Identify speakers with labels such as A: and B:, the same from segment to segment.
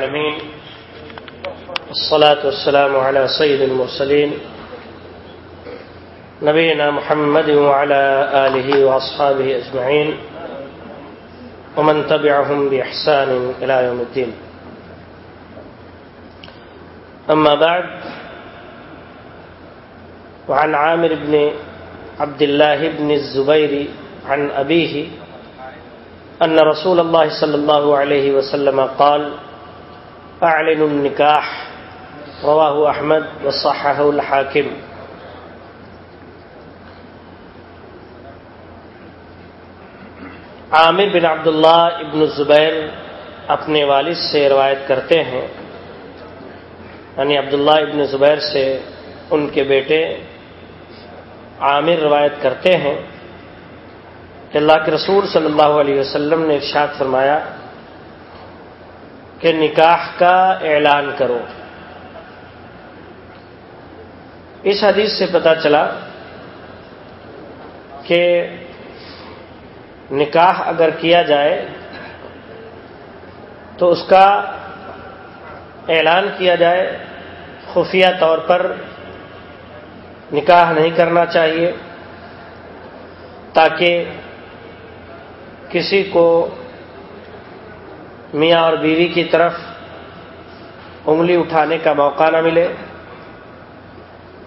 A: العالمين. الصلاة والسلام على سيد المرسلين. نبينا محمد وعلى آله وأصحابه أجمعين. ومن تبعهم بإحسان إلى يوم الدين. أما بعد، وعن عامر بن عبد الله بن الزبير عن أبيه أن رسول الله صلى الله عليه وسلم قال أعلن النكاح رواه أحمد وصححه الحاكم عامر بن عبداللہ ابن زبیر اپنے والد سے روایت کرتے ہیں۔ یعنی عبداللہ ابن زبیر سے ان کے بیٹے عامر روایت کرتے ہیں کہ اللہ کے رسول صلی اللہ علیہ وسلم نے ارشاد فرمایا کہ نکاح کا اعلان کرو۔ اس حدیث سے پتا چلا کہ نکاح اگر کیا جائے تو اس کا اعلان کیا جائے۔ خفیہ طور پر نکاح نہیں کرنا چاہیے تاکہ کسی کو میاں اور بیوی کی طرف انگلی اٹھانے کا موقع نہ ملے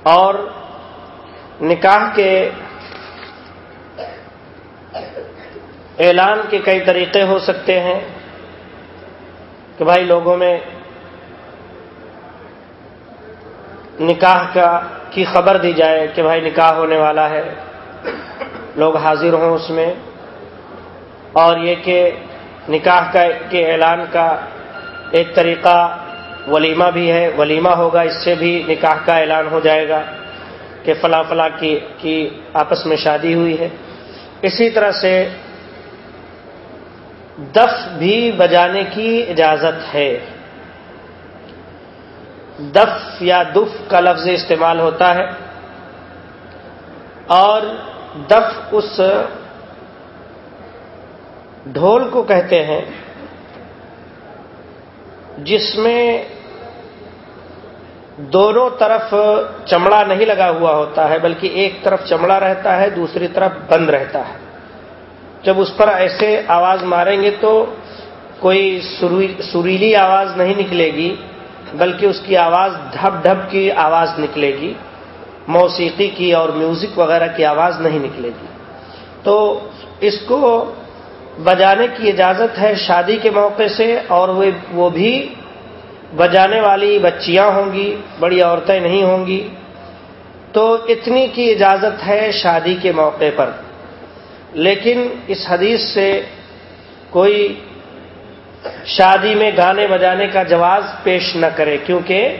A: اور نکاح کے اعلان کے کئی طریقے ہو سکتے ہیں کہ بھائی لوگوں میں نکاح کا کی خبر دی جائے کہ بھائی نکاح ہونے والا ہے، لوگ حاضر ہوں اس میں اور یہ کہ نکاح کا کے اعلان کا ایک طریقہ ولیمہ بھی ہے، ولیمہ ہوگا، اس سے بھی نکاح کا اعلان ہو جائے گا کہ فلاں فلاں کی کی آپس میں شادی ہوئی ہے۔ اسی طرح سے دف بھی بجانے کی اجازت ہے۔ دف یا دف کا لفظ استعمال ہوتا ہے اور دف اس ڈھول کو کہتے ہیں، جس میں دونوں طرف چمڑا نہیں لگا ہوا ہوتا ہے، بلکہ ایک طرف چمڑا رہتا ہے، دوسری طرف بند رہتا ہے۔ جب اس پر ایسے آواز ماریں گے تو کوئی سریلی آواز نہیں نکلے گی، بلکہ اس کی آواز ڈھب ڈھب کی آواز نکلے گی۔ موسیقی کی اور میوزک وغیرہ کی آواز نہیں نکلے گی۔ تو اس کو بجانے کی اجازت ہے شادی کے موقع سے اور وہ بھی بجانے والی بچیاں ہوں گی، بڑی عورتیں نہیں ہوں گی، تو اتنی کی اجازت ہے شادی کے موقع پر۔ لیکن اس حدیث سے کوئی شادی میں گانے بجانے کا جواز پیش نہ کرے، کیونکہ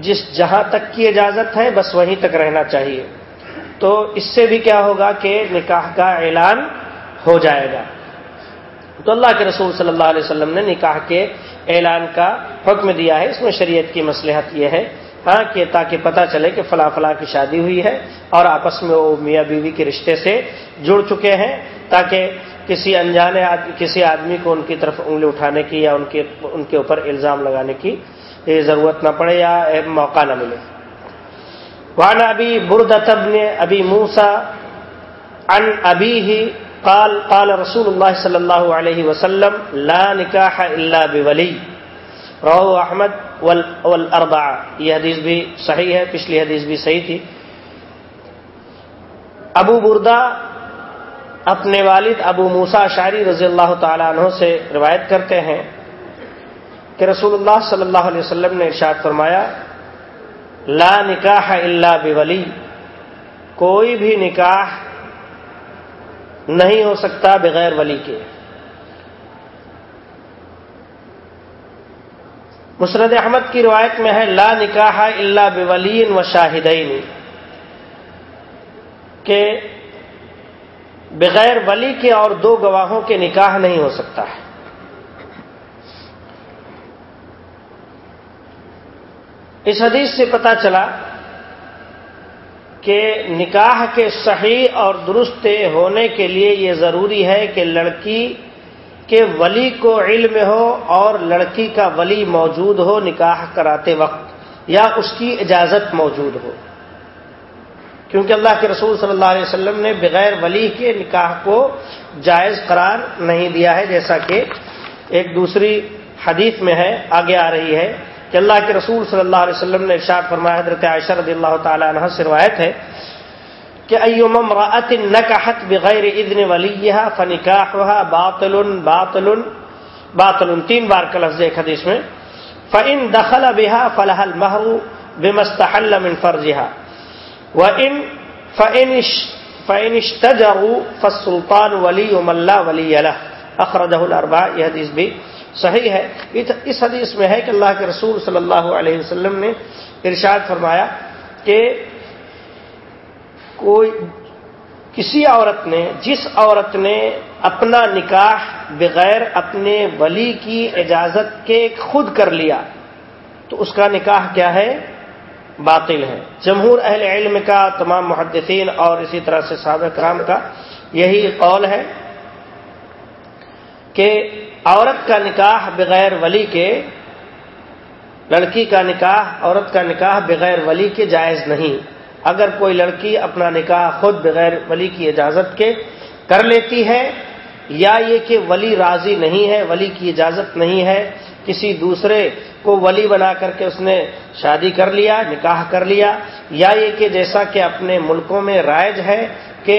A: جس جہاں تک کی اجازت ہے بس وہیں تک رہنا چاہیے۔ تو اس سے بھی کیا ہوگا کہ نکاح کا اعلان ہو جائے گا۔ تو اللہ کے رسول صلی اللہ علیہ وسلم نے نکاح کے اعلان کا حکم دیا ہے۔ اس میں شریعت کی مصلحت یہ ہے ہاں کہ تاکہ پتہ چلے کہ فلاں فلاں کی شادی ہوئی ہے اور آپس میں وہ میاں بیوی کے رشتے سے جڑ چکے ہیں تاکہ کسی انجانے کسی آدمی کو ان کی طرف انگلی اٹھانے کی یا ان کے ان کے اوپر الزام لگانے کی ضرورت نہ پڑے یا موقع نہ ملے۔ وہاں ابھی بردتب نے ابھی موسا ان ابھی ہی قال قال رسول اللہ صلی اللہ علیہ وسلم، لا نکاح الا بولی رو احمد والاربع یہ حدیث بھی صحیح ہے، پچھلی حدیث بھی صحیح تھی۔ ابو بردا اپنے والد ابو موسا شاعری رضی اللہ تعالی عنہ سے روایت کرتے ہیں کہ رسول اللہ صلی اللہ علیہ وسلم نے ارشاد فرمایا، لا نکاح الا بولی، کوئی بھی نکاح نہیں ہو سکتا بغیر ولی کے۔ مسرد احمد کی روایت میں ہے، لا نکاح اللہ بولین و شاہدین، کہ بغیر ولی کے اور دو گواہوں کے نکاح نہیں ہو سکتا ہے۔ اس حدیث سے پتا چلا کہ نکاح کے صحیح اور درست ہونے کے لیے یہ ضروری ہے کہ لڑکی کہ ولی کو علم ہو اور لڑکی کا ولی موجود ہو نکاح کراتے وقت یا اس کی اجازت موجود ہو۔ کیونکہ اللہ کے رسول صلی اللہ علیہ وسلم نے بغیر ولی کے نکاح کو جائز قرار نہیں دیا ہے، جیسا کہ ایک دوسری حدیث میں ہے، آگے آ رہی ہے۔ کہ اللہ کے رسول صلی اللہ علیہ وسلم نے ارشاد فرمایا، حضرت عائشہ رضی اللہ تعالی عنہ سے روایت ہے کہ ایوم امرأت نکحت بغیر اذن ولیہا فنکاحها باطل باطل باطل تین بار کا لفظ ایک حدیث میں۔ فَإِن دَخَلَ بِهَا فَلَهَا الْمَهْرُ بِمَسْتَحَلَّ مِنْ فَرْجِهَا۔ وَإِن فَإِن اشْتَجَرُوا فَالسُّلْطَانُ وَلِيُّ مَنْ لَا وَلِيَّ لَهُ۔ أَخْرَجَهُ الْأَرْبَعَ، یہ حدیث بھی صحیح ہے۔ اس حدیث میں ہے کہ اللہ کے رسول صلی اللہ علیہ وسلم نے ارشاد فرمایا کہ کوئی کسی عورت نے، جس عورت نے اپنا نکاح بغیر اپنے ولی کی اجازت کے خود کر لیا، تو اس کا نکاح کیا ہے؟ باطل ہے۔ جمہور اہل علم کا، تمام محدثین اور اسی طرح سے صحابہ کرام کا، یہی قول ہے۔ کہ عورت کا نکاح بغیر ولی کے، لڑکی کا نکاح، عورت کا نکاح بغیر ولی کے جائز نہیں۔ اگر کوئی لڑکی اپنا نکاح خود بغیر ولی کی اجازت کے کر لیتی ہے، یا یہ کہ ولی راضی نہیں ہے، ولی کی اجازت نہیں ہے، کسی دوسرے کو ولی بنا کر کے اس نے شادی کر لیا، نکاح کر لیا، یا یہ کہ جیسا کہ اپنے ملکوں میں رائج ہے کہ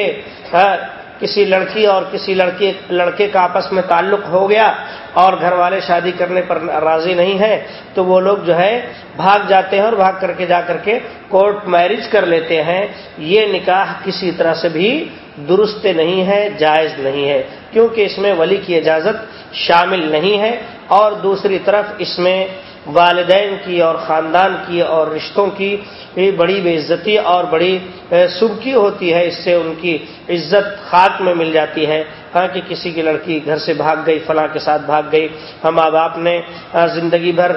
A: کسی لڑکی اور کسی لڑکی لڑکے کا آپس میں تعلق ہو گیا اور گھر والے شادی کرنے پر راضی نہیں ہے تو وہ لوگ جو ہے بھاگ جاتے ہیں اور بھاگ کر کے جا کر کے کورٹ میرج کر لیتے ہیں۔ یہ نکاح کسی طرح سے بھی درست نہیں ہے، جائز نہیں ہے، کیونکہ اس میں ولی کی اجازت شامل نہیں ہے اور دوسری طرف اس میں والدین کی اور خاندان کی اور رشتوں کی بڑی بے عزتی اور بڑی سبکی ہوتی ہے، اس سے ان کی عزت خاک میں مل جاتی ہے۔ ہاں کہ کسی کی لڑکی گھر سے بھاگ گئی، فلاں کے ساتھ بھاگ گئی، ہم ماں باپ نے زندگی بھر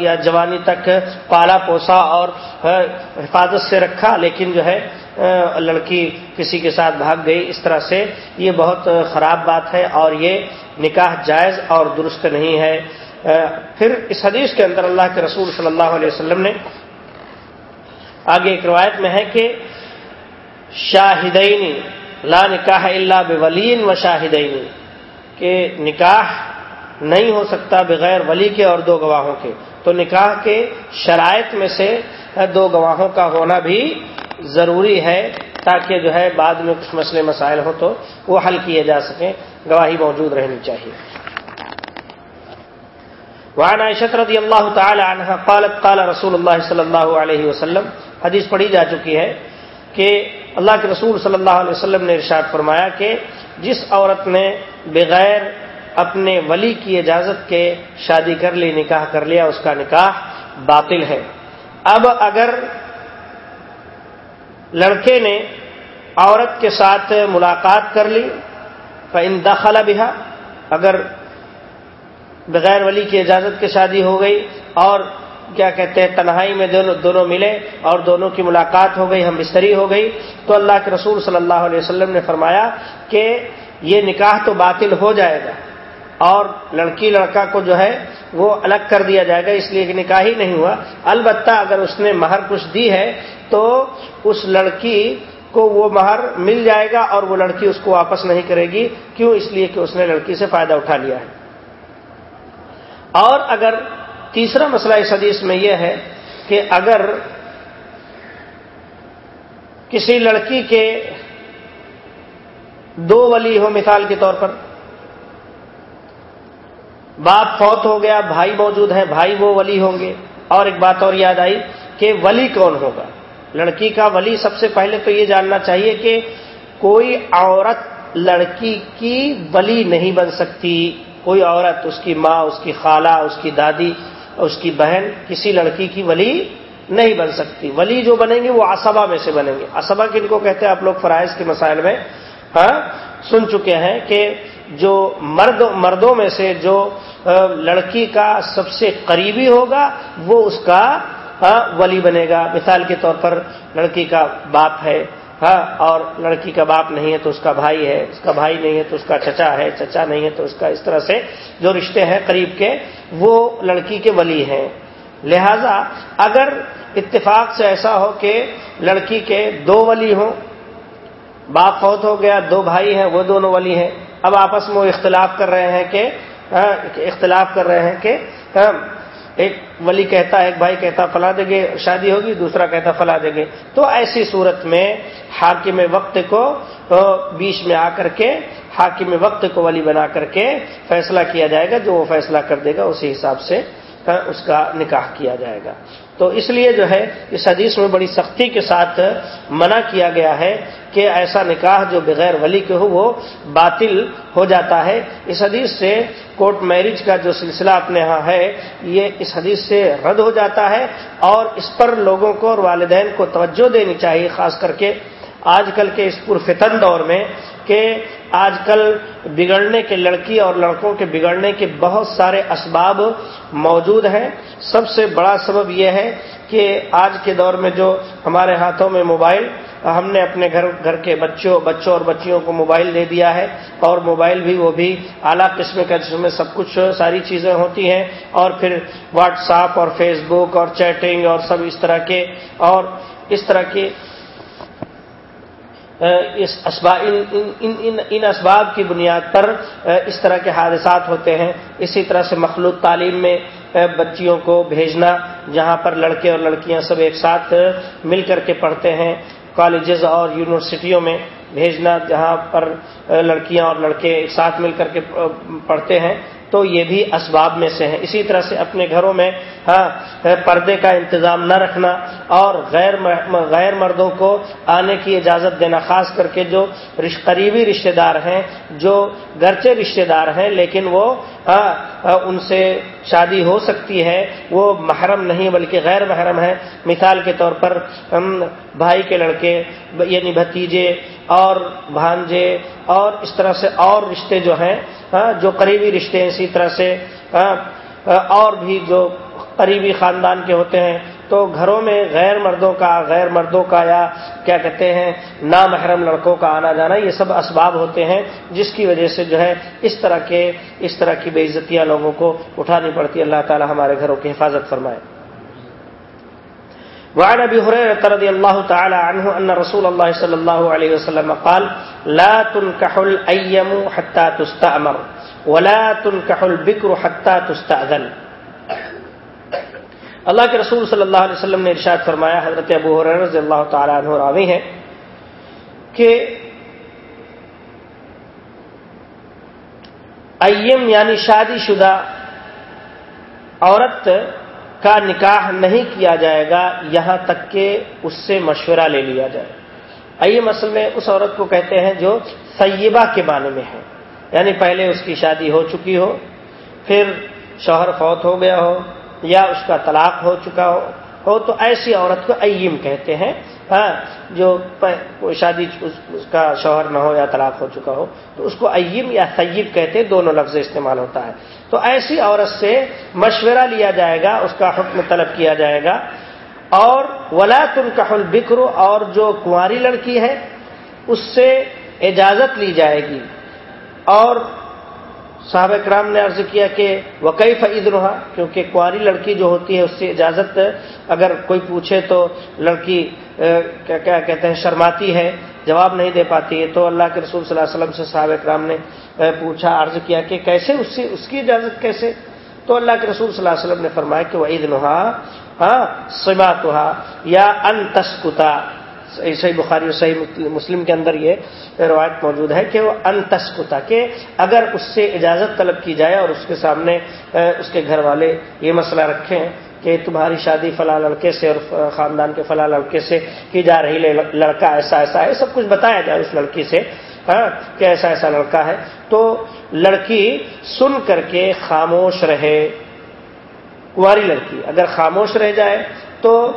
A: یا جوانی تک پالا پوسا اور حفاظت سے رکھا، لیکن جو ہے لڑکی کسی کے ساتھ بھاگ گئی، اس طرح سے یہ بہت خراب بات ہے اور یہ نکاح جائز اور درست نہیں ہے۔ پھر اس حدیث کے اندر اللہ کے رسول صلی اللہ علیہ وسلم نے آگے ایک روایت میں ہے کہ شاہدینی لا نکاح اللہ بولین و شاہدینی کہ نکاح نہیں ہو سکتا بغیر ولی کے اور دو گواہوں کے۔ تو نکاح کے شرائط میں سے دو گواہوں کا ہونا بھی ضروری ہے تاکہ جو ہے بعد میں کچھ مسئلے مسائل ہو تو وہ حل کیے جا سکیں، گواہی موجود رہنی چاہیے۔ وعن عائشہ رضی اللہ تعالی عنہ قالت، قال رسول اللہ صلی اللہ علیہ وسلم، حدیث پڑھی جا چکی ہے کہ اللہ کے رسول صلی اللہ علیہ وسلم نے ارشاد فرمایا کہ جس عورت نے بغیر اپنے ولی کی اجازت کے شادی کر لی، نکاح کر لیا، اس کا نکاح باطل ہے۔ اب اگر لڑکے نے عورت کے ساتھ ملاقات کر لی فن دخلا بہا اگر بغیر ولی کی اجازت کے شادی ہو گئی اور کیا کہتے ہیں، تنہائی میں دونوں دونوں ملے اور دونوں کی ملاقات ہو گئی، ہم بستری ہو گئی، تو اللہ کے رسول صلی اللہ علیہ وسلم نے فرمایا کہ یہ نکاح تو باطل ہو جائے گا اور لڑکی لڑکا کو جو ہے وہ الگ کر دیا جائے گا، اس لیے کہ نکاح ہی نہیں ہوا۔ البتہ اگر اس نے مہر کچھ دی ہے تو اس لڑکی کو وہ مہر مل جائے گا اور وہ لڑکی اس کو واپس نہیں کرے گی۔ کیوں؟ اس لیے کہ اس نے لڑکی سے فائدہ اٹھا لیا ہے۔ اور اگر تیسرا مسئلہ اس حدیث میں یہ ہے کہ اگر کسی لڑکی کے دو ولی ہو مثال کے طور پر، باپ فوت ہو گیا، بھائی موجود ہے بھائی وہ ولی ہوں گے۔ اور ایک بات اور یاد آئی کہ ولی کون ہوگا؟ لڑکی کا ولی سب سے پہلے تو یہ جاننا چاہیے کہ کوئی عورت لڑکی کی ولی نہیں بن سکتی۔ کوئی عورت، اس کی ماں، اس کی خالہ، اس کی دادی، اس کی بہن، کسی لڑکی کی ولی نہیں بن سکتی۔ ولی جو بنیں گے وہ اسبا میں سے بنیں گے۔ اسبا کن کو کہتے ہیں آپ لوگ فرائض کے مسائل میں؟ ہاں؟ سن چکے ہیں کہ جو مرد، مردوں میں سے جو لڑکی کا سب سے قریبی ہوگا وہ اس کا ہاں، ولی بنے گا۔ مثال کے طور پر لڑکی کا باپ ہے ہاں اور لڑکی کا باپ نہیں ہے تو اس کا بھائی ہے، اس کا بھائی نہیں ہے تو اس کا چچا ہے، چچا نہیں ہے تو اس کا اس طرح سے جو رشتے ہیں قریب کے، وہ لڑکی کے ولی ہیں۔ لہذا اگر اتفاق سے ایسا ہو کہ لڑکی کے دو ولی ہوں، باپ فوت ہو گیا، دو بھائی ہیں، وہ دونوں ولی ہیں۔ اب آپس میں وہ اختلاف کر رہے ہیں کہ ہاں، اختلاف کر رہے ہیں کہ ہاں، ایک ولی کہتا ہے ایک بھائی کہتا، فلا دیں گے، شادی ہوگی، دوسرا کہتا، فلا دیں گے۔ تو ایسی صورت میں حاکم وقت کو بیچ میں آ کر کے، حاکم وقت کو ولی بنا کر کے فیصلہ کیا جائے گا۔ جو وہ فیصلہ کر دے گا، اسی حساب سے اس کا نکاح کیا جائے گا۔ تو اس لیے جو ہے اس حدیث میں بڑی سختی کے ساتھ منع کیا گیا ہے کہ ایسا نکاح جو بغیر ولی کے ہو وہ باطل ہو جاتا ہے۔ اس حدیث سے کورٹ میرج کا جو سلسلہ اپنے ہاں ہے، یہ اس حدیث سے رد ہو جاتا ہے اور اس پر لوگوں کو اور والدین کو توجہ دینی چاہیے، خاص کر کے آج کل کے اس پرفتن دور میں کہ آج کل بگڑنے کے لڑکی اور لڑکوں کے بگڑنے کے بہت سارے اسباب موجود ہیں۔ سب سے بڑا سبب یہ ہے کہ آج کے دور میں جو ہمارے ہاتھوں میں موبائل، ہم نے اپنے گھر گھر کے بچوں بچوں اور بچیوں کو موبائل دے دیا ہے اور موبائل بھی وہ بھی اعلیٰ قسم کا جس میں سب کچھ ساری چیزیں ہوتی ہیں اور پھر واٹس ایپ اور فیس بک اور چیٹنگ اور سب اس طرح کے اور اس طرح کے اس اسباب ان, ان, ان, ان اسباب کی بنیاد پر اس طرح کے حادثات ہوتے ہیں۔ اسی طرح سے مخلوط تعلیم میں بچیوں کو بھیجنا جہاں پر لڑکے اور لڑکیاں سب ایک ساتھ مل کر کے پڑھتے ہیں۔ کالجز اور یونیورسٹیوں میں بھیجنا جہاں پر لڑکیاں اور لڑکے ساتھ مل کر کے پڑھتے ہیں، تو یہ بھی اسباب میں سے ہیں۔ اسی طرح سے اپنے گھروں میں ہاں پردے کا انتظام نہ رکھنا اور غیر غیر مردوں کو آنے کی اجازت دینا، خاص کر کے جو قریبی رشتے دار ہیں، جو گرچے رشتے دار ہیں، لیکن وہ ہاں ان سے شادی ہو سکتی ہے، وہ محرم نہیں، بلکہ غیر محرم ہے مثال کے طور پر بھائی کے لڑکے یعنی بھتیجے اور بھانجے اور اس طرح سے اور رشتے جو ہیں ہاں، جو قریبی رشتے ہیں، اسی طرح سے ہاں، ہاں، اور بھی جو قریبی خاندان کے ہوتے ہیں، تو گھروں میں غیر مردوں کا، غیر مردوں کا یا کیا کہتے ہیں، نامحرم لڑکوں کا آنا جانا، یہ سب اسباب ہوتے ہیں، جس کی وجہ سے جو ہے اس طرح کے، اس طرح کی بے عزتیاں لوگوں کو اٹھانی پڑتی۔ اللہ تعالی ہمارے گھروں کی حفاظت فرمائے۔ وعن ابي هريره رضي الله تعالى عنه ان رسول الله صلى الله عليه وسلم قال لا تنكح الايم حتى تستأمر، ولا تنكح البكر حتى تستأذن. اللہ کے رسول صلی اللہ علیہ وسلم نے ارشاد فرمایا، حضرت ابو حریر رضی اللہ تعالیٰ عنہ راوی ہے کہ ایم یعنی شادی شدہ عورت کا نکاح نہیں کیا جائے گا، یہاں تک کہ اس سے مشورہ لے لیا جائے۔ ایم اصل میں اس عورت کو کہتے ہیں جو سیبہ کے معنی میں ہے۔ یعنی پہلے اس کی شادی ہو چکی ہو، پھر شوہر فوت ہو گیا ہو یا اس کا طلاق ہو چکا ہو ہو تو ایسی عورت کو ایم کہتے ہیں۔ ہاں جو شادی اس کا شوہر نہ ہو یا طلاق ہو چکا ہو، تو اس کو ایم یا سیب کہتے ہیں، دونوں لفظ استعمال ہوتا ہے۔ تو ایسی عورت سے مشورہ لیا جائے گا، اس کا حکم طلب کیا جائے گا اور ولا تن کا بکرو اور جو کنواری لڑکی ہے، اس سے اجازت لی جائے گی۔ اور صاحب کرام نے عرض کیا کہ وقئی فعید رہا کیونکہ کنواری لڑکی جو ہوتی ہے، اس سے اجازت اگر کوئی پوچھے تو لڑکی کیا کیا کہتے ہیں، شرماتی ہے، جواب نہیں دے پاتی ہے۔ تو اللہ کے رسول صلی اللہ علیہ وسلم سے صاحب کرام نے پوچھا، عرض کیا کہ کیسے اس سے، اس کی اجازت کیسے؟ تو اللہ کے رسول صلی اللہ علیہ وسلم نے فرمایا کہ وہ عید نہا ہاں سمات یا ان تسکتا۔ صحیح بخاری اور صحیح مسلم کے اندر یہ روایت موجود ہے کہ وہ انتسکتا کہ اگر اس سے اجازت طلب کی جائے اور اس کے سامنے اس کے گھر والے یہ مسئلہ رکھیں کہ تمہاری شادی فلاں لڑکے سے اور خاندان کے فلاں لڑکے سے کی جا رہی لڑکا ایسا ایسا ہے، سب کچھ بتایا جائے اس لڑکی سے ہاں کہ ایسا ایسا لڑکا ہے۔ تو لڑکی سن کر کے خاموش رہے۔ کنواری لڑکی اگر خاموش رہ جائے تو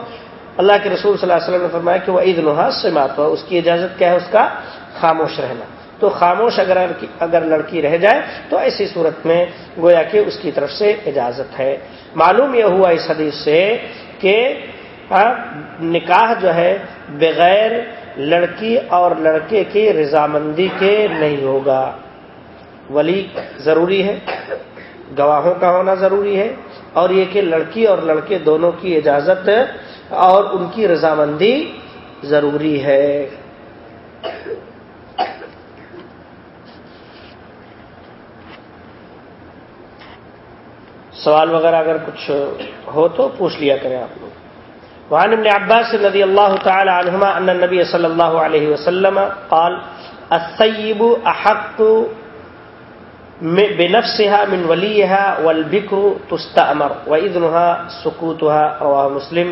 A: اللہ کے رسول صلی اللہ علیہ وسلم نے فرمایا کہ وہ عید نحاس سے مات ہوا اس کی اجازت کیا ہے اس کا؟ خاموش رہنا۔ تو خاموش اگر اگر لڑکی رہ جائے تو ایسی صورت میں گویا کہ اس کی طرف سے اجازت ہے۔ معلوم یہ ہوا اس حدیث سے کہ نکاح جو ہے بغیر لڑکی اور لڑکے کی رضامندی کے نہیں ہوگا۔ ولی ضروری ہے، گواہوں کا ہونا ضروری ہے۔ اور یہ کہ لڑکی اور لڑکے دونوں کی اجازت اور ان کی رضامندی ضروری ہے۔ سوال وغیرہ اگر کچھ ہو تو پوچھ لیا کریں آپ لوگ۔ وعن ابن عباس رضی اللہ تعالی عنہما ان النبی صلی اللہ علیہ وسلم قال الثیب احق بے بنفسها من وليها والبكر تستأمر وإذنها سكوتها، رواه مسلم.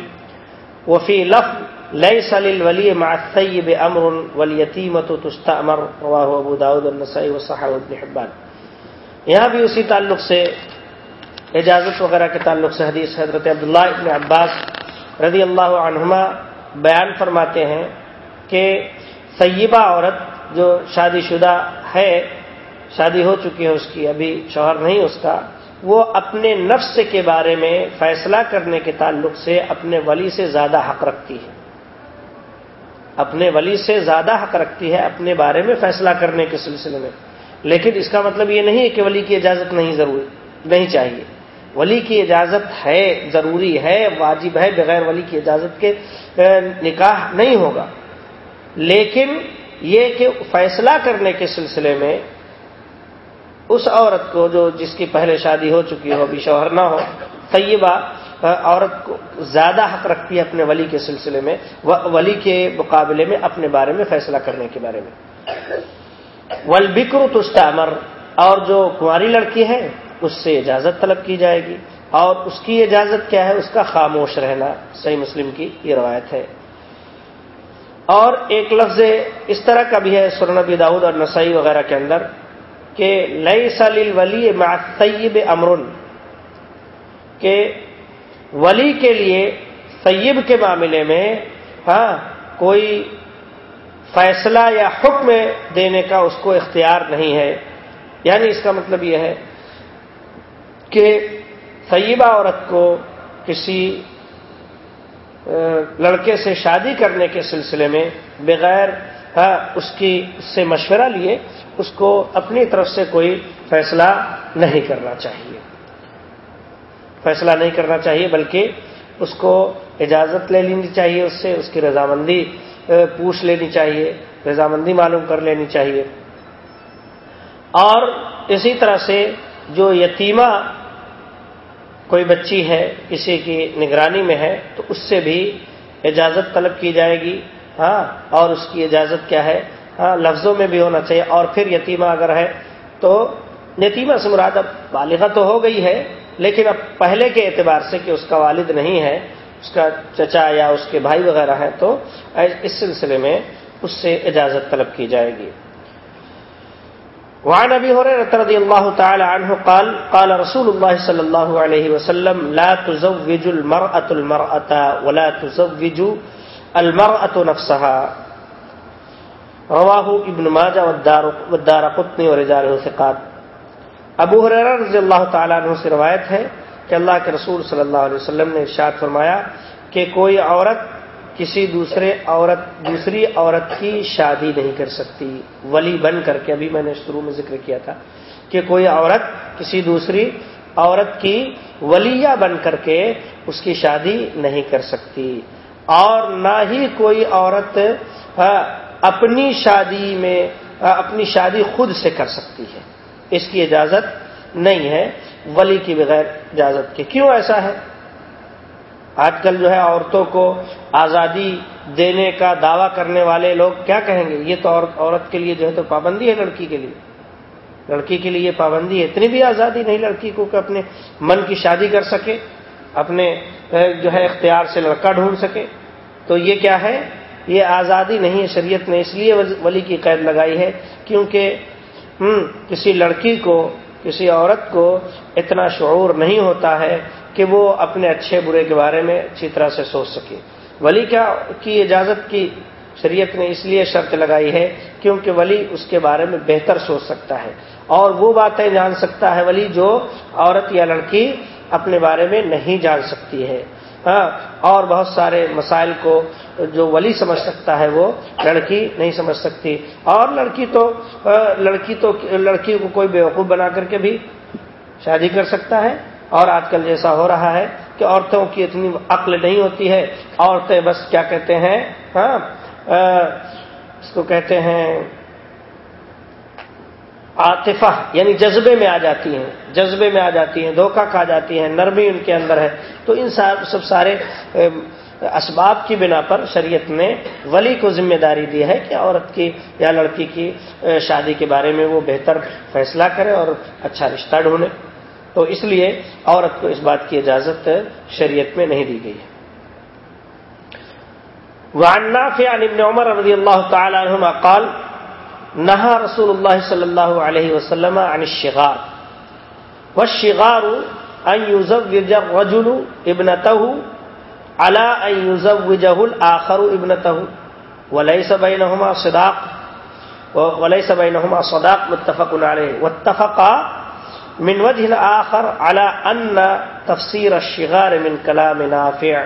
A: وفي لفظ ليس للولي مع الثيب أمر واليتيمة تستأمر، رواه أبو داود النسائي والصحابة ابن حبان. یہاں بھی اسی تعلق سے اجازت وغیرہ کے تعلق سے حدیث حضرت عبداللہ ابن عباس رضی اللہ عنہما بیان فرماتے ہیں کہ طیبہ عورت جو شادی شدہ ہے شادی ہو چکی ہے، اس کی ابھی شوہر نہیں، اس کا۔ وہ اپنے نفس کے بارے میں فیصلہ کرنے کے تعلق سے اپنے ولی سے زیادہ حق رکھتی ہے۔ اپنے ولی سے زیادہ حق رکھتی ہے اپنے بارے میں فیصلہ کرنے کے سلسلے میں۔ لیکن اس کا مطلب یہ نہیں ہے کہ ولی کی اجازت نہیں ضروری، نہیں چاہیے۔ ولی کی اجازت ہے، ضروری ہے، واجب ہے، بغیر ولی کی اجازت کے نکاح نہیں ہوگا۔ لیکن یہ کہ فیصلہ کرنے کے سلسلے میں اس عورت کو جو جس کی پہلے شادی ہو چکی ہو، ابھی شوہر نہ ہو، طیبہ عورت کو زیادہ حق رکھتی ہے اپنے ولی کے سلسلے میں ولی کے مقابلے میں اپنے بارے میں فیصلہ کرنے کے بارے میں۔ ولبکر تستعمر، اور جو کماری لڑکی ہے، اس سے اجازت طلب کی جائے گی۔ اور اس کی اجازت کیا ہے؟ اس کا خاموش رہنا۔ صحیح مسلم کی یہ روایت ہے۔ اور ایک لفظ اس طرح کا بھی ہے سورنبی داود اور نسائی وغیرہ کے اندر۔ کہ لئی سلیل ولی طیب امرن کہ ولی کے لیے طیب کے معاملے میں ہاں کوئی فیصلہ یا حکم دینے کا اس کو اختیار نہیں ہے۔ یعنی اس کا مطلب یہ ہے کہ طیبہ عورت کو کسی لڑکے سے شادی کرنے کے سلسلے میں بغیر اس کی، اس سے مشورہ لیے، اس کو اپنی طرف سے کوئی فیصلہ نہیں کرنا چاہیے۔ فیصلہ نہیں کرنا چاہیے، بلکہ اس کو اجازت لے لینی چاہیے اس سے، اس کی رضامندی پوچھ لینی چاہیے، رضامندی معلوم کر لینی چاہیے۔ اور اسی طرح سے جو یتیمہ کوئی بچی ہے کسی کی نگرانی میں ہے، تو اس سے بھی اجازت طلب کی جائے گی۔ ہاں اور اس کی اجازت کیا ہے؟ ہاں لفظوں میں بھی ہونا چاہیے۔ اور پھر یتیمہ اگر ہے تو یتیمہ سے مراد اب بالغہ تو ہو گئی ہے، لیکن اب پہلے کے اعتبار سے کہ اس کا والد نہیں ہے، اس کا چچا یا اس کے بھائی وغیرہ ہے تو اس سلسلے میں اس سے اجازت طلب کی جائے گی۔ وعن ابي هريره رضي الله تعالى عنه قال قال رسول الله صلى الله عليه وسلم، لا تزوج المرأة المرأة ولا تزوج المرأة نفسها. رواہ ابن ماجہ والدار قطنی اور رجال ثقات. ابو حریر رضی اللہ تعالیٰ عنہ سے روایت ہے کہ اللہ کے رسول صلی اللہ علیہ وسلم نے ارشاد فرمایا کہ کوئی عورت کسی دوسرے عورت دوسری عورت کی شادی نہیں کر سکتی۔ ولی بن کر کے ابھی میں نے شروع میں ذکر کیا تھا کہ کوئی عورت کسی دوسری عورت کی ولیہ بن کر کے اس کی شادی نہیں کر سکتی۔ اور نہ ہی کوئی عورت اپنی شادی میں اپنی شادی خود سے کر سکتی ہے۔ اس کی اجازت نہیں ہے، ولی کی بغیر اجازت کے۔ کیوں ایسا ہے؟ آج کل جو ہے عورتوں کو آزادی دینے کا دعویٰ کرنے والے لوگ کیا کہیں گے؟ یہ تو عورت کے لیے جو ہے تو پابندی ہے لڑکی کے لیے۔ لڑکی کے لیے پابندی ہے۔ اتنی بھی آزادی نہیں لڑکی کو کہ اپنے من کی شادی کر سکے۔ اپنے جو ہے اختیار سے لڑکا ڈھونڈ سکے۔ تو یہ کیا ہے؟ یہ آزادی نہیں ہے شریعت نے اس لیے ولی کی قید لگائی ہے، کیونکہ کسی لڑکی کو، کسی عورت کو اتنا شعور نہیں ہوتا ہے کہ وہ اپنے اچھے برے کے بارے میں اچھی طرح سے سوچ سکے۔ ولی کیا، کی اجازت کی شریعت نے اس لیے شرط لگائی ہے، کیونکہ ولی اس کے بارے میں بہتر سوچ سکتا ہے۔ اور وہ باتیں جان سکتا ہے ولی جو عورت یا لڑکی اپنے بارے میں نہیں جان سکتی ہے۔ ہاں اور بہت سارے مسائل کو جو ولی سمجھ سکتا ہے وہ لڑکی نہیں سمجھ سکتی۔ اور لڑکی تو لڑکی تو، لڑکی کو کوئی بیوقوف بنا کر کے بھی شادی کر سکتا ہے۔ اور آج کل جیسا ہو رہا ہے کہ عورتوں کی اتنی عقل نہیں ہوتی ہے۔ عورتیں بس کیا کہتے ہیں ہاں اس کو کہتے ہیں عاطفہ یعنی جذبے میں آ جاتی ہیں، جذبے میں آ جاتی ہیں، دھوکہ کھا جاتی ہیں، نرمی ان کے اندر ہے۔ تو ان سب سارے اسباب کی بنا پر شریعت نے ولی کو ذمہ داری دی ہے کہ عورت کی یا لڑکی کی شادی کے بارے میں وہ بہتر فیصلہ کرے اور اچھا رشتہ ڈھونڈے۔ تو اس لیے عورت کو اس بات کی اجازت شریعت میں نہیں دی گئی ہے۔ عن ابن عمر رضی اللہ تعالی عنہما قال نہا رسول اللہ صلی اللہ علیہ وسلم عن الشغار. والشغار ان يزوج الرجل ابنته على ان يزوجه الاخر ابنته. وليس بينهما صداق. وليس بينهما صداق، متفق عليه. واتفق من وجه آخر على ان تفسير الشغار من كلام نافع.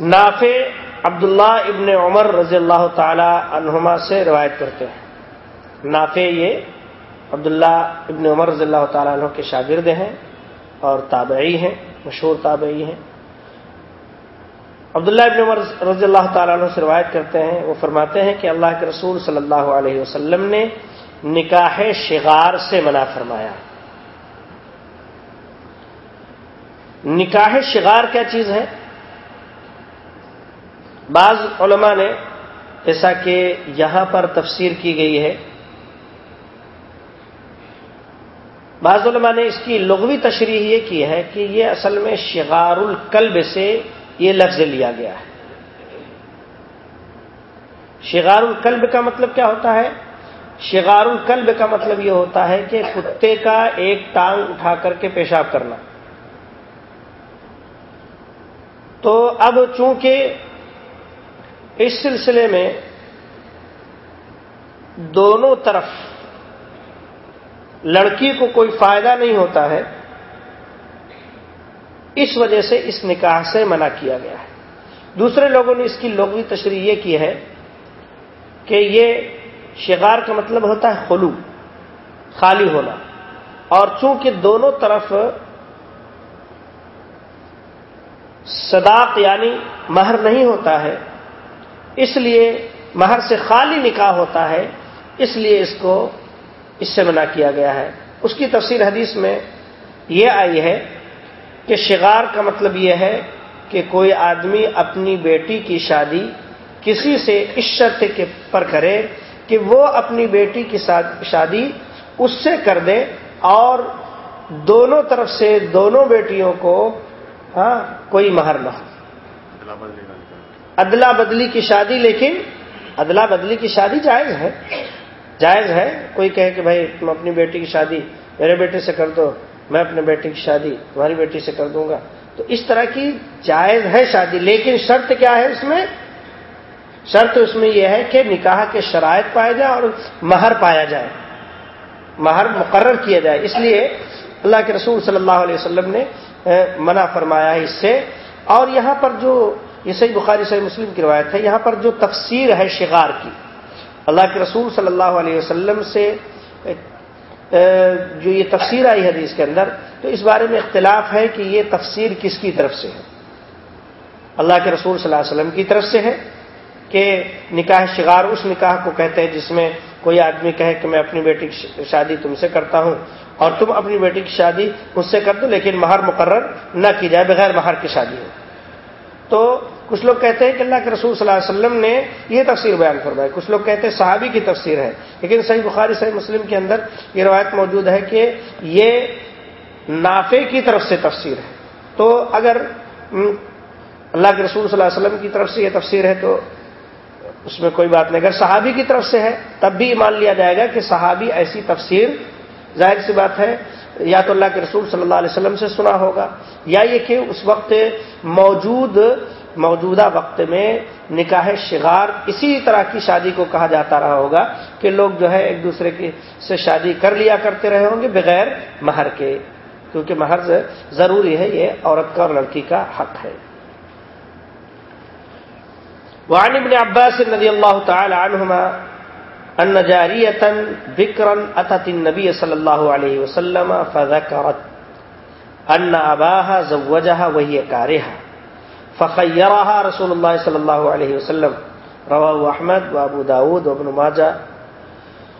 A: نافع عبداللہ ابن عمر رضی اللہ تعالی عنہما سے روایت کرتے ہیں۔ نافع یہ عبداللہ ابن عمر رضی اللہ تعالیٰ عنہ کے شاگرد ہیں اور تابعی ہیں، مشہور تابعی ہیں۔ عبداللہ ابن عمر رضی اللہ تعالیٰ عنہ سے روایت کرتے ہیں، وہ فرماتے ہیں کہ اللہ کے رسول صلی اللہ علیہ وسلم نے نکاح شغار سے منع فرمایا۔ نکاح شغار کیا چیز ہے؟ بعض علماء نے جیسا کہ یہاں پر تفسیر کی گئی ہے، بعض علماء نے اس کی لغوی تشریح یہ کی ہے کہ یہ اصل میں شغار القلب سے یہ لفظ لیا گیا ہے۔ شغار القلب کا مطلب کیا ہوتا ہے؟ شغار القلب کا مطلب یہ ہوتا ہے کہ کتے کا ایک ٹانگ اٹھا کر کے پیشاب کرنا۔ تو اب چونکہ اس سلسلے میں دونوں طرف لڑکی کو کوئی فائدہ نہیں ہوتا ہے، اس وجہ سے اس نکاح سے منع کیا گیا ہے۔ دوسرے لوگوں نے اس کی لغوی تشریح یہ کی ہے کہ یہ شگار کا مطلب ہوتا ہے خلو، خالی ہونا۔ اور چونکہ دونوں طرف صداق یعنی مہر نہیں ہوتا ہے اس لیے مہر سے خالی نکاح ہوتا ہے، اس لیے اس کو، اس سے منع کیا گیا ہے۔ اس کی تفسیر حدیث میں یہ آئی ہے کہ شغار کا مطلب یہ ہے کہ کوئی آدمی اپنی بیٹی کی شادی کسی سے اس شرط کے پر کرے کہ وہ اپنی بیٹی کی شادی اس سے کر دے اور دونوں طرف سے دونوں بیٹیوں کو ہاں کوئی مہر نہ ہو۔ ادلا بدلی کی شادی، لیکن ادلا بدلی کی شادی جائز ہے۔ جائز ہے۔ کوئی کہے کہ بھائی، تم اپنی بیٹی کی شادی، میرے بیٹے سے کر دو، میں اپنے بیٹے کی شادی تمہاری بیٹی سے کر دوں گا۔ تو اس طرح کی جائز ہے شادی، لیکن شرط کیا ہے اس میں؟ شرط اس میں یہ ہے کہ نکاح کے شرائط پائے جائے اور مہر پایا جائے۔ مہر مقرر کیا جائے۔ اس لیے اللہ کے رسول صلی اللہ علیہ وسلم نے منع فرمایا اس سے۔ اور یہاں پر جو یہ صحیح بخاری، صحیح مسلم کی روایت ہے۔ یہاں پر جو تفسیر ہے شغار کی، اللہ کے رسول صلی اللہ علیہ وسلم سے جو یہ تفسیر آئی حدیث کے اندر، تو اس بارے میں اختلاف ہے کہ یہ تفسیر کس کی طرف سے ہے۔ اللہ کے رسول صلی اللہ علیہ وسلم کی طرف سے ہے کہ نکاح شغار اس نکاح کو کہتے ہیں جس میں کوئی آدمی کہے کہ میں اپنی بیٹی کی شادی تم سے کرتا ہوں اور تم اپنی بیٹی کی شادی مجھ سے کر دو، لیکن مہر مقرر نہ کی جائے، بغیر مہر کی شادی ہو۔ تو کچھ لوگ کہتے ہیں کہ اللہ کے رسول صلی اللہ علیہ وسلم نے یہ تفسیر بیان فرمائی۔ کچھ لوگ کہتے ہیں صحابی کی تفسیر ہے۔ لیکن صحیح بخاری، صحیح مسلم کے اندر یہ روایت موجود ہے کہ یہ نافے کی طرف سے تفسیر ہے۔ تو اگر اللہ کے رسول صلی اللہ علیہ وسلم کی طرف سے یہ تفسیر ہے تو اس میں کوئی بات نہیں۔ اگر صحابی کی طرف سے ہے، تب بھی مان لیا جائے گا کہ صحابی ایسی تفسیر، ظاہر سی بات ہے، یا تو اللہ کے رسول صلی اللہ علیہ وسلم سے سنا ہوگا، یا یہ کہ اس وقت موجود موجودہ وقت میں نکاح شغار اسی طرح کی شادی کو کہا جاتا رہا ہوگا کہ لوگ جو ہے ایک دوسرے کی سے شادی کر لیا کرتے رہے ہوں گے بغیر مہر کے، کیونکہ محض ضروری ہے، یہ عورت کا اور لڑکی کا حق ہے۔ وعن ابن عباس رضی اللہ تعالی عنہما ان جاریتا بکرا اتت النبی صلی اللہ علیہ وسلم فذکرت ان اباها زوجها وهي كارهه فخيرها رسول الله صلى الله عليه وسلم رواه احمد وابو داود وابن ماجه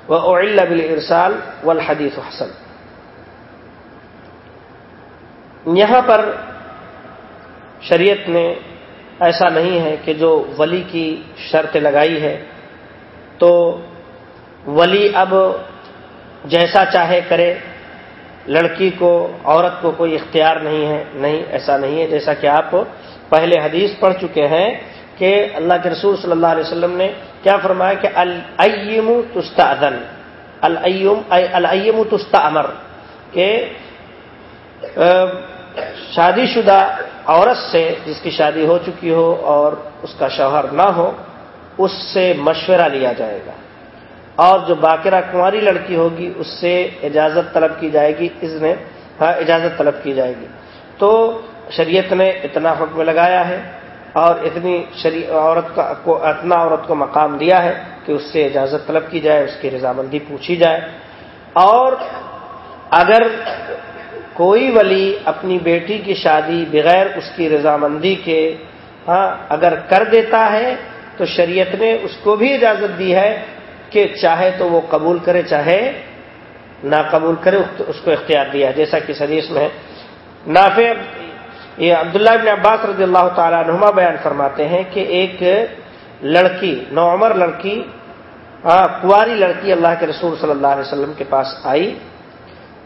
A: واعل بالارسال والحديث حسن۔ یہاں پر شریعت نے ایسا نہیں ہے کہ جو ولی کی شرط لگائی ہے، تو ولی اب جیسا چاہے کرے، لڑکی کو، عورت کو کوئی اختیار نہیں ہے، نہیں، ایسا نہیں ہے جیسا کہ آپ پہلے حدیث پڑھ چکے ہیں کہ اللہ کے رسول صلی اللہ علیہ وسلم نے کیا فرمایا کہ الم تستا ادن الم تستا امر کہ شادی شدہ عورت سے جس کی شادی ہو چکی ہو اور اس کا شوہر نہ ہو، اس سے مشورہ لیا جائے گا۔ اور جو باقرہ کنواری لڑکی ہوگی، اس سے اجازت طلب کی جائے گی اس نے ہاں اجازت طلب کی جائے گی۔ تو شریعت نے اتنا حکم لگایا ہے اور اتنی عورت کو، اتنا عورت کو مقام دیا ہے کہ اس سے اجازت طلب کی جائے، اس کی رضامندی پوچھی جائے۔ اور اگر کوئی ولی اپنی بیٹی کی شادی بغیر اس کی رضامندی کے ہاں اگر کر دیتا ہے، تو شریعت نے اس کو بھی اجازت دی ہے کہ چاہے تو وہ قبول کرے، چاہے نہ قبول کرے، اس کو اختیار دیا ہے۔ جیسا کہ حدیث میں نافع یہ عبداللہ ابن عباس رضی اللہ تعالیٰ نما بیان فرماتے ہیں کہ ایک لڑکی، نوعمر لڑکی ہاں، کنواری لڑکی اللہ کے رسول صلی اللہ علیہ وسلم کے پاس آئی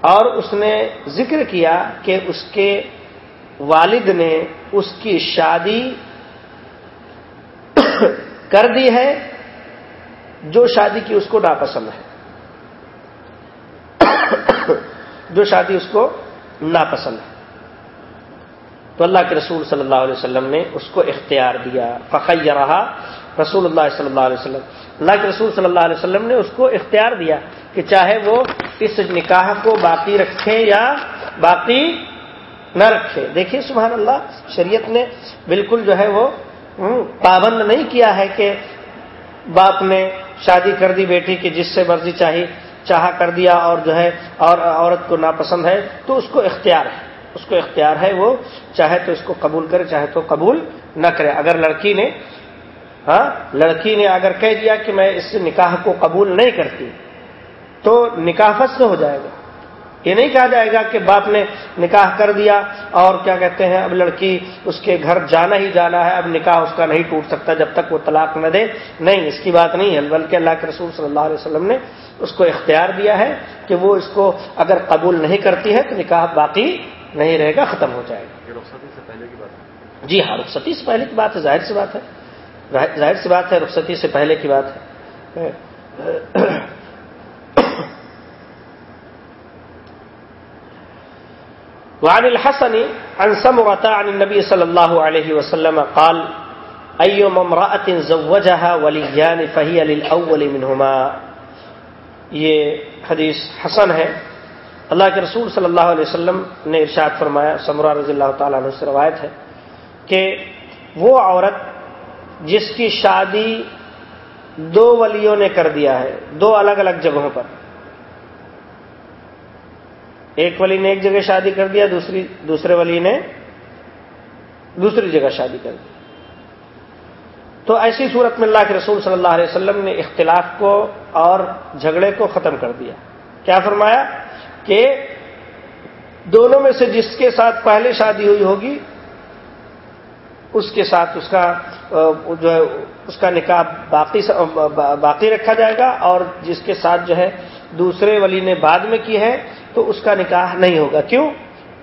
A: اور اس نے ذکر کیا کہ اس کے والد نے اس کی شادی کر دی ہے، جو شادی کی اس کو ناپسند ہے۔ جو شادی اس کو ناپسند ہے۔ تو اللہ کے رسول صلی اللہ علیہ وسلم نے اس کو اختیار دیا۔ فخر رہا رسول اللہ صلی اللہ علیہ وسلم۔ اللہ کے رسول صلی اللہ علیہ وسلم نے اس کو اختیار دیا کہ چاہے وہ اس نکاح کو باقی رکھے یا باقی نہ رکھے۔ دیکھیے سبحان اللہ شریعت نے بالکل جو ہے وہ پابند نہیں کیا ہے کہ باپ نے شادی کر دی، بیٹی کی جس سے مرضی چاہی، چاہا کر دیا اور جو ہے، اور عورت کو ناپسند ہے، تو اس کو اختیار ہے۔ اس کو اختیار ہے وہ، چاہے تو اس کو قبول کرے، چاہے تو قبول نہ کرے۔ اگر لڑکی نے ہاں لڑکی نے اگر کہہ دیا کہ میں اس نکاح کو قبول نہیں کرتی، تو نکاح فسخ ہو جائے گا۔ یہ نہیں کہا جائے گا کہ باپ نے نکاح کر دیا اور کیا کہتے ہیں، اب لڑکی اس کے گھر جانا ہی جانا ہے، اب نکاح اس کا نہیں ٹوٹ سکتا جب تک وہ طلاق نہ دے۔ نہیں، اس کی بات نہیں ہے، بلکہ اللہ کے رسول صلی اللہ علیہ وسلم نے اس کو اختیار دیا ہے کہ وہ اس کو اگر قبول نہیں کرتی ہے تو نکاح باقی نہیں رہے گا ختم ہو جائے گا۔ جی ہاں رخصتی سے پہلے کی بات ہے ظاہر سی بات ہے۔ ظاہر سی بات ہے رخصتی سے پہلے کی بات ہے۔ وعن الحسن عن سمرة عن النبي صلى الله عليه وسلم قال أيما امرأة زوجها وليان فهي للأول منهما۔ یہ حدیث حسن ہے۔ اللہ کے رسول صلی اللہ علیہ وسلم نے ارشاد فرمایا سمرا رضی اللہ تعالیٰ عنہ سے روایت ہے کہ وہ عورت جس کی شادی دو ولیوں نے کر دیا ہے، دو الگ الگ جگہوں پر۔ ایک ولی نے ایک جگہ شادی کر دیا، دوسری، دوسرے ولی نے دوسری جگہ شادی کر دی۔ تو ایسی صورت میں اللہ کے رسول صلی اللہ علیہ وسلم نے اختلاف کو اور جھگڑے کو ختم کر دیا۔ کیا فرمایا؟ کہ دونوں میں سے جس کے ساتھ پہلے شادی ہوئی ہوگی، اس کے ساتھ اس کا جو ہے، اس کا نکاح باقی باقی رکھا جائے گا اور جس کے ساتھ جو ہے دوسرے ولی نے بعد میں کی ہے، تو اس کا نکاح نہیں ہوگا۔ کیوں؟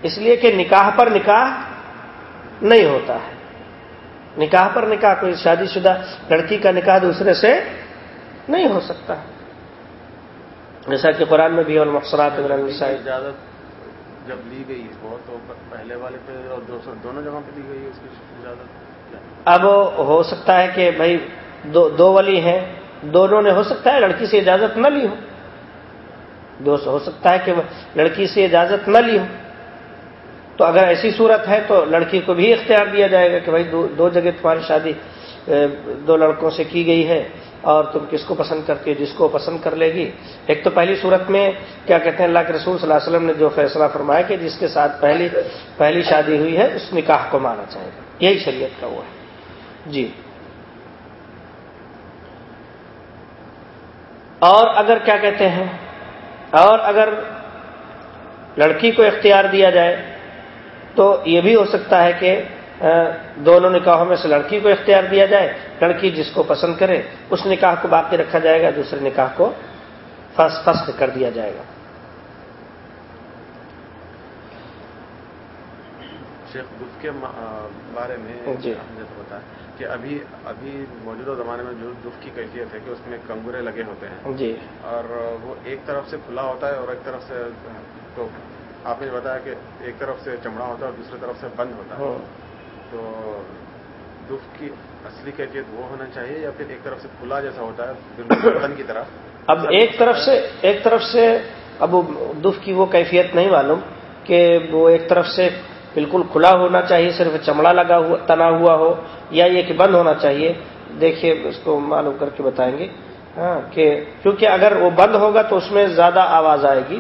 A: اس لیے کہ نکاح پر نکاح نہیں ہوتا ہے۔ نکاح پر نکاح، کوئی شادی شدہ لڑکی کا نکاح دوسرے سے نہیں ہو سکتا۔ جیسا کہ قرآن میں بھی اور مقصرات
B: اجازت جب لی گئی وہ تو پہلے والے پہ اور دونوں جگہوں پہ لی گئی اس کی اجازت؟
A: اب ہو سکتا ہے کہ بھائی دو دو ولی ہیں دونوں نے ہو سکتا ہے لڑکی سے اجازت نہ لی ہو۔ دوست ہو سکتا ہے کہ لڑکی سے اجازت نہ لی ہو۔ تو اگر ایسی صورت ہے تو لڑکی کو بھی اختیار دیا جائے گا کہ بھائی دو جگہ تمہاری شادی دو لڑکوں سے کی گئی ہے۔ اور تم کس کو پسند کرتی ہو، جس کو پسند کر لے گی۔ ایک تو پہلی صورت میں کیا کہتے ہیں، اللہ کے رسول صلی اللہ علیہ وسلم نے جو فیصلہ فرمایا کہ جس کے ساتھ پہلی پہلی شادی ہوئی ہے، اس نکاح کو مانا چاہے گا۔ یہی شریعت کا وہ ہے۔ جی۔ اور اگر کیا کہتے ہیں، اور اگر لڑکی کو اختیار دیا جائے، تو یہ بھی ہو سکتا ہے کہ دونوں نکاحوں میں سے لڑکی کو اختیار دیا جائے لڑکی جس کو پسند کرے اس نکاح کو باقی رکھا جائے گا دوسرے نکاح کو فسخ کر دیا جائے گا۔
B: شیخ دف کے بارے میں
A: جی۔
B: بتا کہ ابھی ابھی موجودہ زمانے میں جو دف کی کیفیت ہے کہ اس میں کنگورے لگے ہوتے ہیں۔
A: جی۔
B: اور وہ ایک طرف سے کھلا ہوتا ہے اور ایک طرف سے تو آپ نے بتایا کہ ایک طرف سے چمڑا ہوتا ہے اور دوسری طرف سے بند ہوتا ہے۔ تو دف کی اصلی کیفیت وہ ہونا چاہیے یا پھر ایک طرف سے کھلا جیسا ہوتا ہے بالکل کی طرف؟
A: اب ایک طرف سے ایک طرف سے اب دف کی وہ کیفیت نہیں معلوم کہ وہ ایک طرف سے بالکل کھلا ہونا چاہیے، صرف چمڑا لگا ہوا تنا ہوا ہو یا یہ کہ بند ہونا چاہیے۔ دیکھیے، اس کو معلوم کر کے بتائیں گے۔ ہاں کہ کیونکہ اگر وہ بند ہوگا تو اس میں زیادہ آواز آئے گی۔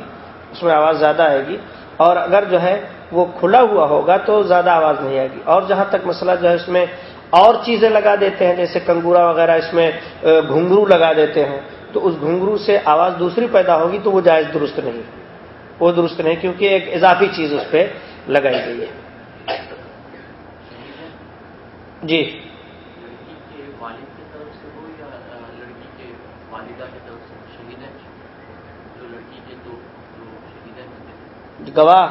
A: اس میں آواز زیادہ آئے گی۔ اور اگر جو ہے وہ کھلا ہوا ہوگا تو زیادہ آواز نہیں آئے گی۔ اور جہاں تک مسئلہ جو ہے اس میں اور چیزیں لگا دیتے ہیں، جیسے کنگورا وغیرہ اس میں گھنگرو لگا دیتے ہیں، تو اس گھنگرو سے آواز دوسری پیدا ہوگی تو وہ جائز درست نہیں وہ درست نہیں، کیونکہ ایک اضافی چیز اس پہ لگائی گئی ہے۔ جی۔ گواہ۔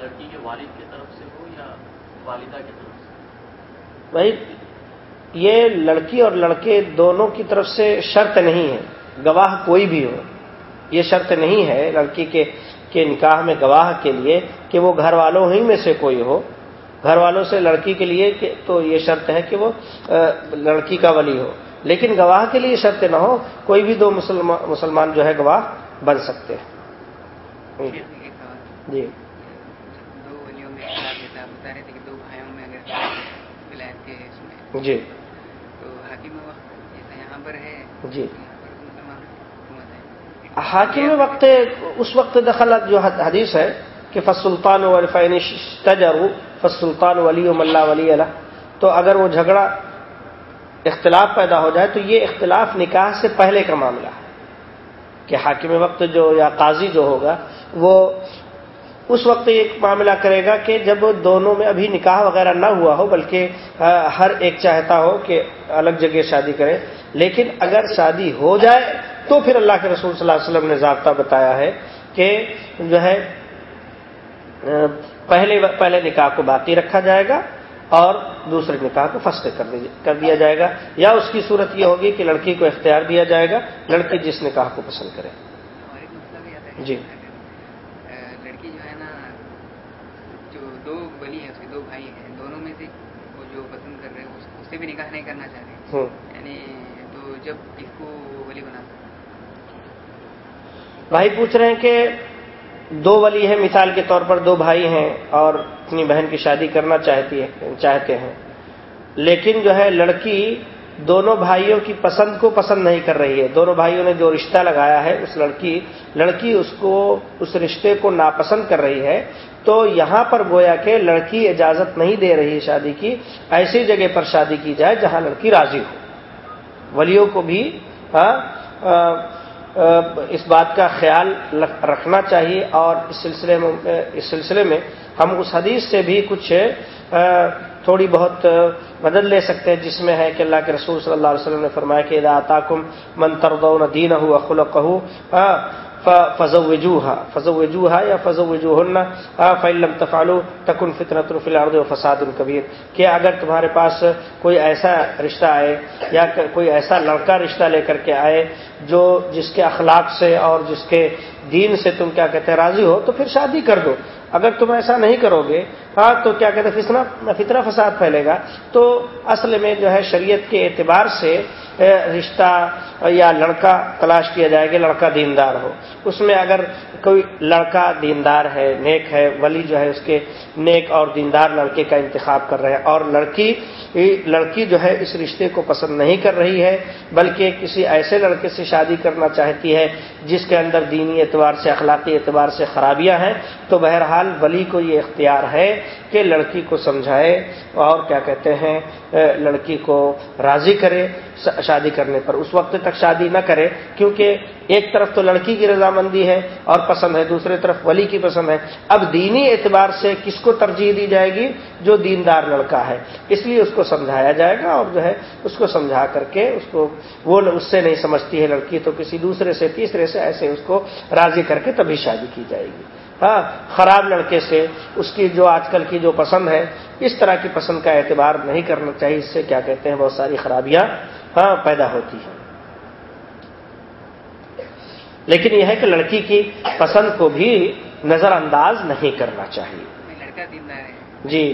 C: لڑکی کے والد کی طرف سے ہو یا والدہ کی طرف سے؟
A: بھائی یہ لڑکی اور لڑکے دونوں کی طرف سے شرط نہیں ہے۔ گواہ کوئی بھی ہو یہ شرط نہیں ہے لڑکی کے کے نکاح میں گواہ کے لیے کہ وہ گھر والوں ہی میں سے کوئی ہو۔ گھر والوں سے لڑکی کے لیے تو یہ شرط ہے کہ وہ لڑکی کا ولی ہو۔ لیکن گواہ کے لیے شرط نہ ہو کوئی بھی دو مسلمان جو ہے گواہ بن سکتے ہیں۔ جی۔ جی۔ جی۔ حاکم وقت اس وقت دخل جو حدیث ہے کہ فسلطان والفین تجرو فسلطان ولی و ملا ولی اللہ تو اگر وہ جھگڑا اختلاف پیدا ہو جائے تو یہ اختلاف نکاح سے پہلے کا معاملہ ہے۔ کہ حاکم وقت جو یا قاضی جو ہوگا، وہ اس وقت ایک معاملہ کرے گا کہ جب دونوں میں ابھی نکاح وغیرہ نہ ہوا ہو، بلکہ ہر ایک چاہتا ہو کہ الگ جگہ شادی کرے۔ لیکن اگر شادی ہو جائے تو پھر اللہ کے رسول صلی اللہ علیہ وسلم نے ضابطہ بتایا ہے کہ جو ہے پہلے پہلے نکاح کو باقی رکھا جائے گا۔ اور دوسرے نکاح کو فسٹ کر دیا جائے گا۔ یا اس کی صورت یہ ہوگی کہ لڑکی کو اختیار دیا جائے گا لڑکی جس نکاح کو پسند کرے۔ جی۔
D: لڑکی جو ہے نا جو دو بلی ہیں اس کے دو بھائی ہیں دونوں میں سے وہ جو پسند کر رہے ہیں اس سے بھی نکاح نہیں کرنا چاہ رہے۔ یعنی تو جب اس کو بنا
A: بھائی پوچھ رہے ہیں کہ دو ولی ہیں، مثال کے طور پر دو بھائی ہیں اور اپنی بہن کی شادی کرنا چاہتی ہے چاہتے ہیں۔ لیکن جو ہے، لڑکی دونوں بھائیوں کی پسند کو پسند نہیں کر رہی ہے۔ دونوں بھائیوں نے جو رشتہ لگایا ہے، اس لڑکی لڑکی اس کو، اس رشتے کو ناپسند کر رہی ہے۔ تو یہاں پر گویا کہ لڑکی اجازت نہیں دے رہی ہے شادی کی، ایسی جگہ پر شادی کی جائے جہاں لڑکی راضی ہو۔ ولیوں کو بھی ہاں، اس بات کا خیال رکھنا چاہیے اور اس سلسلے میں، اس سلسلے میں ہم اس حدیث سے بھی کچھ تھوڑی بہت مدد لے سکتے ہیں، جس میں ہے کہ اللہ کے رسول صلی اللہ علیہ وسلم نے فرمایا کہ ادا کم من تردون دین ہو اخل ہو فضو وجوہا فضو وجوہا یا فضو وجوہ فعلم تفالو تکن فطرت الفلاد و فساد القبیر کہ اگر تمہارے پاس کوئی ایسا رشتہ آئے یا کوئی ایسا لڑکا رشتہ لے کر کے آئے جو جس کے اخلاق سے اور جس کے دین سے تم کیا کہتے ہیں، راضی ہو، تو پھر شادی کر دو۔ اگر تم ایسا نہیں کرو گے ہاں تو کیا کہتے ہیں فطرہ فساد پھیلے گا۔ تو اصل میں جو ہے شریعت کے اعتبار سے رشتہ یا لڑکا تلاش کیا جائے گا لڑکا دیندار ہو۔ اس میں اگر کوئی لڑکا دیندار ہے، نیک ہے، ولی جو ہے اس کے نیک اور دیندار لڑکے کا انتخاب کر رہے ہیں، اور لڑکی لڑکی جو ہے اس رشتے کو پسند نہیں کر رہی ہے، بلکہ کسی ایسے لڑکے سے شادی کرنا چاہتی ہے، جس کے اندر دینی اعتبار سے، اخلاقی اعتبار سے خرابیاں ہیں، تو بہرحال ولی کو یہ اختیار ہے کہ لڑکی کو سمجھائے اور کیا کہتے ہیں لڑکی کو راضی کرے شادی کرنے پر۔ اس وقت تک شادی نہ کرے، کیونکہ ایک طرف تو لڑکی کی رضامندی ہے اور پسند ہے، دوسرے طرف ولی کی پسند ہے۔ اب دینی اعتبار سے کس کو ترجیح دی جائے گی؟ جو دیندار لڑکا ہے۔ اس لیے اس کو سمجھایا جائے گا اور جو ہے، اس کو سمجھا کر کے اس کو وہ اس سے نہیں سمجھتی ہے لڑکی تو کسی دوسرے سے، تیسرے سے ایسے اس کو راضی کر کے تبھی شادی کی جائے گی۔ ہاں خراب لڑکے سے اس کی جو آج کل کی جو پسند ہے اس طرح کی پسند کا اعتبار نہیں کرنا چاہیے۔ اس سے کیا کہتے ہیں؟ بہت ساری خرابیاں ہاں پیدا ہوتی ہیں۔ لیکن یہ ہے کہ لڑکی کی پسند کو بھی نظر انداز نہیں کرنا چاہیے۔ جی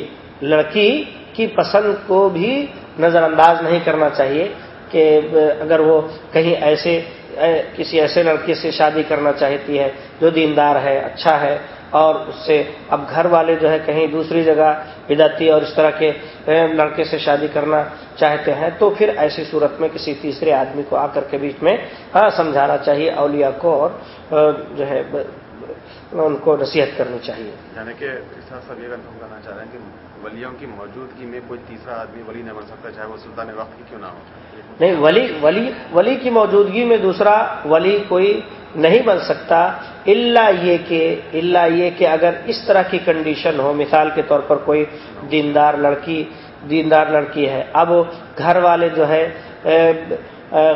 A: لڑکی کی پسند کو بھی نظر انداز نہیں کرنا چاہیے کہ اگر وہ کہیں ایسے کسی ایسے لڑکے سے شادی کرنا چاہتی ہے جو دیندار ہے اچھا ہے، اور اس سے اب گھر والے جو ہے کہیں دوسری جگہ بدعتی اور اس طرح کے لڑکے سے شادی کرنا چاہتے ہیں، تو پھر ایسی صورت میں کسی تیسرے آدمی کو آ کر کے بیچ میں ہاں سمجھانا چاہیے، اولیاء کو اور جو ہے ان کو نصیحت کرنی چاہیے۔
B: یعنی کہ سب یہ کہنا چاہ رہے ہیں کہ ولیوں کی موجودگی میں کوئی تیسرا آدمی ولی نہیں بن سکتا چاہے وہ سلطان وقت کی کیوں نہ ہو۔
A: نہیں، ولی ولی ولی کی موجودگی میں دوسرا ولی کوئی نہیں بن سکتا اللہ یہ کہ اللہ یہ کہ اگر اس طرح کی کنڈیشن ہو، مثال کے طور پر کوئی دیندار لڑکی دیندار لڑکی ہے۔ اب گھر والے جو ہے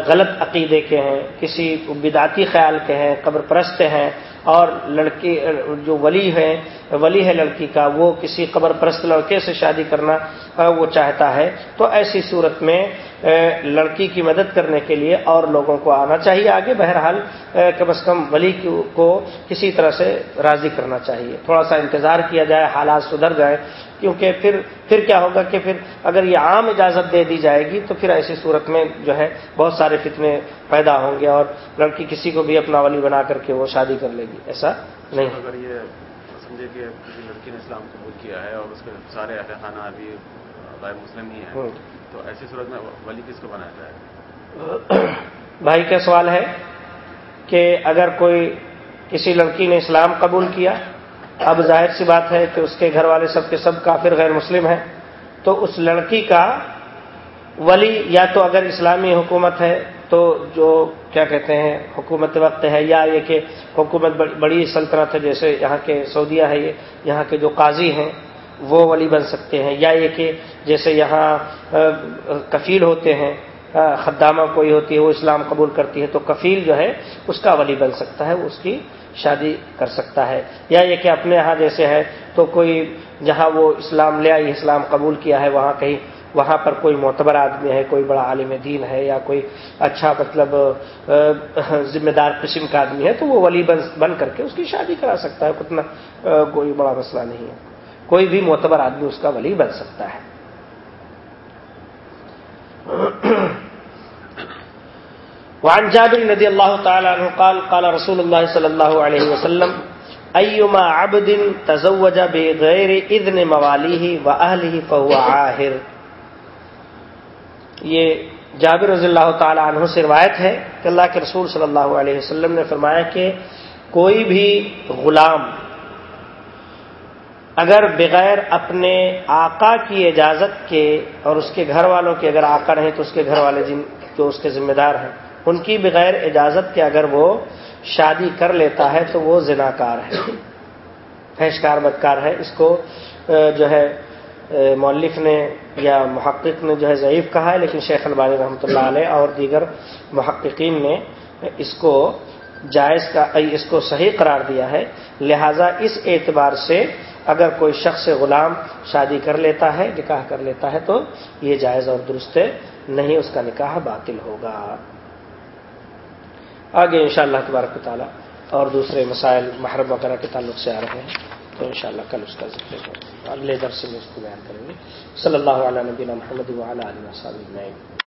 A: غلط عقیدے کے ہیں، کسی بداتی خیال کے ہیں، قبر پرست ہیں اور لڑکی، جو ولی ہے ولی ہے لڑکی کا، وہ کسی قبر پرست لڑکے سے شادی کرنا وہ چاہتا ہے۔ تو ایسی صورت میں لڑکی کی مدد کرنے کے لیے اور لوگوں کو آنا چاہیے آگے۔ بہرحال کم از کم ولی کو کسی طرح سے راضی کرنا چاہیے۔ تھوڑا سا انتظار کیا جائے، حالات سدھر جائے کیونکہ پھر پھر کیا ہوگا کہ پھر اگر یہ عام اجازت دے دی جائے گی تو پھر ایسی صورت میں جو ہے بہت سارے فتنے پیدا ہوں گے اور لڑکی کسی کو بھی اپنا ولی بنا کر کے وہ شادی کر لے گی ایسا نہیں
B: اگر یہ سمجھے کہ کسی لڑکی نے اسلام قبول کیا ہے اور اس کے سارے اہل خانہ ابھی غیر مسلم ہی ہیں تو ایسی صورت میں ولی کس کو بنایا جائے؟
A: بھائی کا سوال ہے کہ اگر کوئی کسی لڑکی نے اسلام قبول کیا اب ظاہر سی بات ہے کہ اس کے گھر والے سب کے سب کافر غیر مسلم ہیں، تو اس لڑکی کا ولی یا تو اگر اسلامی حکومت ہے تو جو کیا کہتے ہیں، حکومت وقت ہے، یا یہ کہ حکومت بڑی سلطنت ہے، جیسے یہاں کے سعودیہ ہے، یہ یہاں کے جو قاضی ہیں، وہ ولی بن سکتے ہیں۔ یا یہ کہ جیسے یہاں کفیل ہوتے ہیں خدامہ کوئی ہوتی ہے، وہ اسلام قبول کرتی ہے، تو کفیل جو ہے، اس کا ولی بن سکتا ہے، اس کی شادی کر سکتا ہے یا یہ کہ اپنے یہاں جیسے ہے تو کوئی جہاں وہ اسلام لے آئی، اسلام قبول کیا ہے، وہاں کہیں، وہاں پر کوئی معتبر آدمی ہے، کوئی بڑا عالم دین ہے یا کوئی اچھا مطلب ذمہ دار قسم کا آدمی ہے تو وہ ولی بن کر کے اس کی شادی کرا سکتا ہے، کتنا کوئی بڑا مسئلہ نہیں ہے۔ کوئی بھی معتبر آدمی اس کا ولی بن سکتا ہے۔ وعن جابر رضي الله تعالى عنه قال قال رسول الله صلى الله عليه وسلم ايما عبد تزوج بغير اذن مواليه واهله فهو عاهر یہ جابر رضی اللہ تعالی عنہ سے روایت ہے کہ اللہ کے رسول صلی اللہ علیہ وسلم نے فرمایا کہ کوئی بھی غلام اگر بغیر اپنے آقا کی اجازت کے اور اس کے گھر والوں کے اگر آقا نہیں تو اس کے گھر والے جن جو اس کے ذمہ دار ہیں۔ ان کی بغیر اجازت کے اگر وہ شادی کر لیتا ہے تو وہ زناکار ہے۔ فحشکار بدکار ہے۔ اس کو جو ہے مولف نے یا محقق نے جو ہے ضعیف کہا ہے، لیکن شیخ البانی رحمۃ اللہ علیہ اور دیگر محققین نے اس کو جائز کا اس کو صحیح قرار دیا ہے۔ لہذا اس اعتبار سے اگر کوئی شخص غلام شادی کر لیتا ہے، نکاح کر لیتا ہے تو یہ جائز اور درست نہیں، اس کا نکاح باطل ہوگا۔ آگے ان شاء اللہ تبارک تعالیٰ اور دوسرے مسائل محرم وغیرہ کے تعلق سے آ رہے ہیں، تو انشاءاللہ کل اس کا ذکر ہوگا۔ اگلے درس میں اس کو بیان کریں گے۔ صلی اللہ علیہ نبینا محمد علیہ وسلم